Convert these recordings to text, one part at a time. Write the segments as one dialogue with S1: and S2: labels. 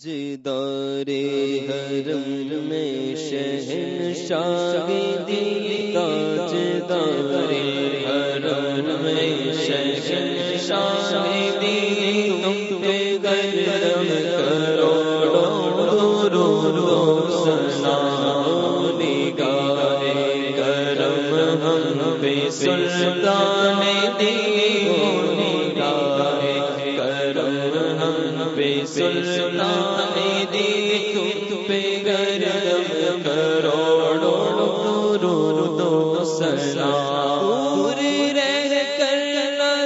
S1: تاجدار حرم میں شہن شاہ شاہدی تاجدار حرم میں شہن شاہ شاہدی تم پہ گردم کروڑوں رو رو سلام نگاہ کرم ہم پہ سلطان دی پہ سلطان دی تم پہ گردم کروڑوں رو سلام۔ رہ کر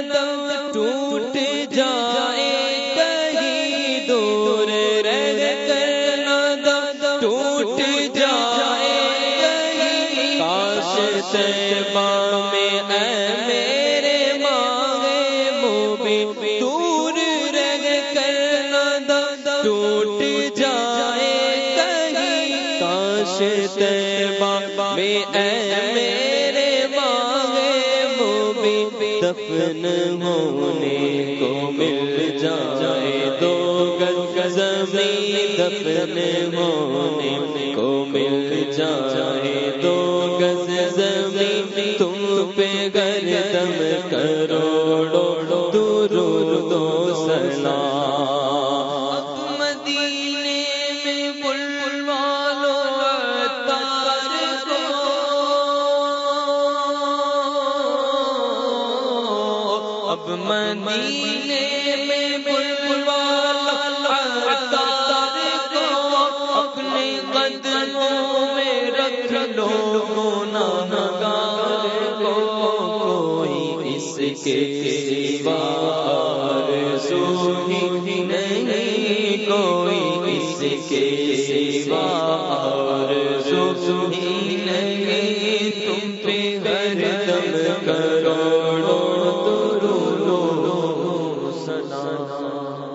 S1: دم ٹوٹ جائے کہیں دور رہ کر دم ٹوٹ جائے کہیں کاش تیبہ ٹوٹ جائے کہیں کاش تیبہ میں اے میرے ماں موبی دفن ہونے کو مل جائے دو گز زمین دفن ہونے کو مل جائے دو گز زمین تم پہ گردم کروڑو اب مدینے میں بلوالا تار کو اپنے قدموں میں رکھ لو نگار کو کوئی اس کے سوا آرزو ہی نہیں، کوئی اس کے سوا